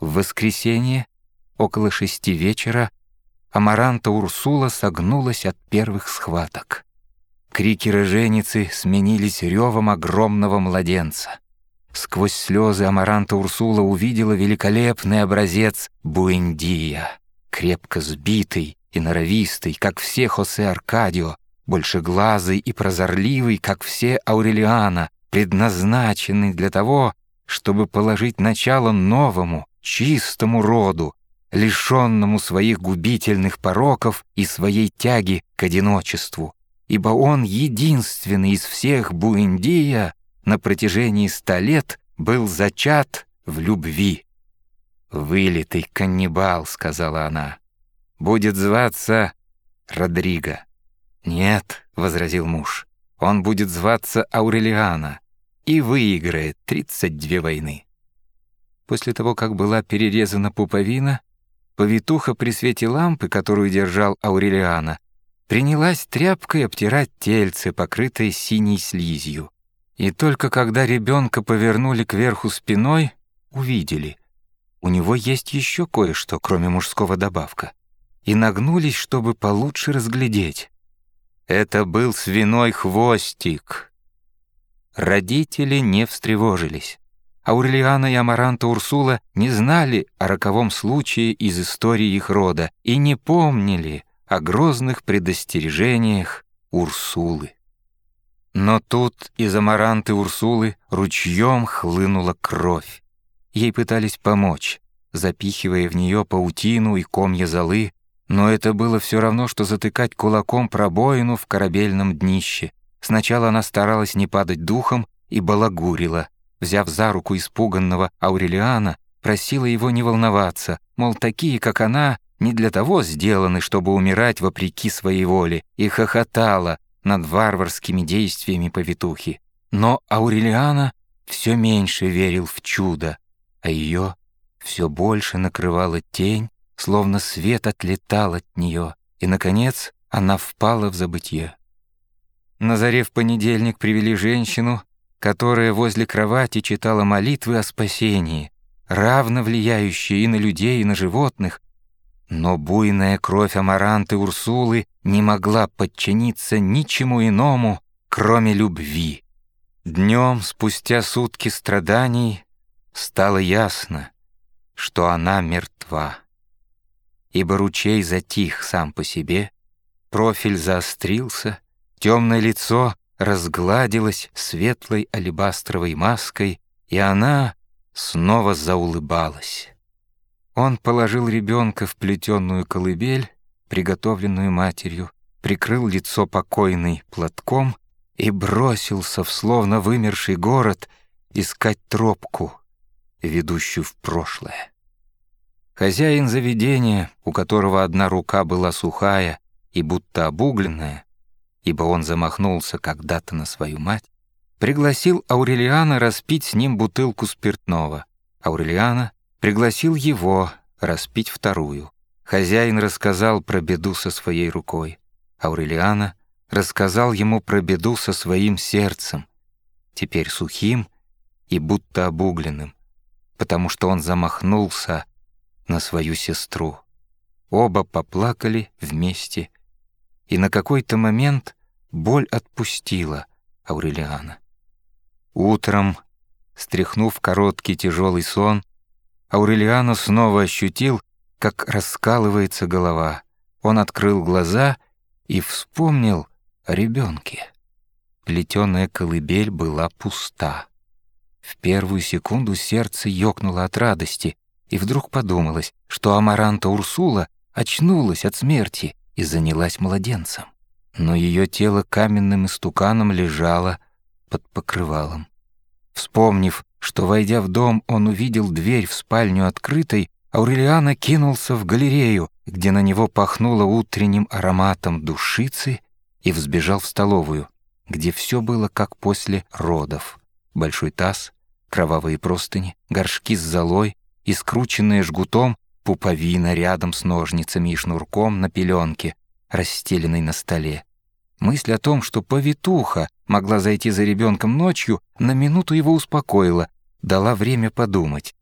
В воскресенье, около шести вечера, Амаранта Урсула согнулась от первых схваток. Крики роженицы сменились ревом огромного младенца. Сквозь слезы Амаранта Урсула увидела великолепный образец Буэндия, крепко сбитый и норовистый, как все Хосе Аркадио, большеглазый и прозорливый, как все Аурелиана, предназначенный для того, чтобы положить начало новому, чистому роду, лишенному своих губительных пороков и своей тяги к одиночеству, ибо он единственный из всех Буэндия на протяжении ста лет был зачат в любви. «Вылитый каннибал», — сказала она, — «будет зваться Родриго». «Нет», — возразил муж, — «он будет зваться Аурелиана и выиграет тридцать две войны». После того, как была перерезана пуповина, повитуха при свете лампы, которую держал Аурелиана, принялась тряпкой обтирать тельце, покрытое синей слизью. И только когда ребенка повернули кверху спиной, увидели. У него есть еще кое-что, кроме мужского добавка. И нагнулись, чтобы получше разглядеть. Это был свиной хвостик. Родители не встревожились. Аурелиана и Амаранта Урсула не знали о роковом случае из истории их рода и не помнили о грозных предостережениях Урсулы. Но тут из амаранты Урсулы ручьем хлынула кровь. Ей пытались помочь, запихивая в нее паутину и комья золы, но это было все равно, что затыкать кулаком пробоину в корабельном днище. Сначала она старалась не падать духом и балагурила. Взяв за руку испуганного Аурелиана, просила его не волноваться, мол, такие, как она, не для того сделаны, чтобы умирать вопреки своей воле, и хохотала, над варварскими действиями повитухи. Но Аурелиана все меньше верил в чудо, а ее все больше накрывала тень, словно свет отлетал от нее, и, наконец, она впала в забытье. На заре в понедельник привели женщину, которая возле кровати читала молитвы о спасении, равно влияющие и на людей, и на животных, но буйная кровь Амаранты Урсулы не могла подчиниться ничему иному, кроме любви. Днем, спустя сутки страданий, стало ясно, что она мертва. Ибо ручей затих сам по себе, профиль заострился, темное лицо разгладилось светлой алебастровой маской, и она снова заулыбалась. Он положил ребенка в плетеную колыбель, приготовленную матерью, прикрыл лицо покойной платком и бросился в словно вымерший город искать тропку, ведущую в прошлое. Хозяин заведения, у которого одна рука была сухая и будто обугленная, ибо он замахнулся когда-то на свою мать, пригласил Аурелиана распить с ним бутылку спиртного. Аурелиана Пригласил его распить вторую. Хозяин рассказал про беду со своей рукой. Аурелиана рассказал ему про беду со своим сердцем, теперь сухим и будто обугленным, потому что он замахнулся на свою сестру. Оба поплакали вместе, и на какой-то момент боль отпустила Аурелиана. Утром, стряхнув короткий тяжелый сон, Аурелиано снова ощутил, как раскалывается голова. Он открыл глаза и вспомнил о ребенке. Плетеная колыбель была пуста. В первую секунду сердце ёкнуло от радости, и вдруг подумалось, что Амаранта Урсула очнулась от смерти и занялась младенцем. Но ее тело каменным истуканом лежало под покрывалом. Вспомнив, что, войдя в дом, он увидел дверь в спальню открытой, Аурелиана кинулся в галерею, где на него пахнуло утренним ароматом душицы, и взбежал в столовую, где все было как после родов. Большой таз, кровавые простыни, горшки с золой и скрученные жгутом пуповина рядом с ножницами и шнурком на пеленке, расстеленной на столе. Мысль о том, что повитуха могла зайти за ребенком ночью, на минуту его успокоила, дала время подумать.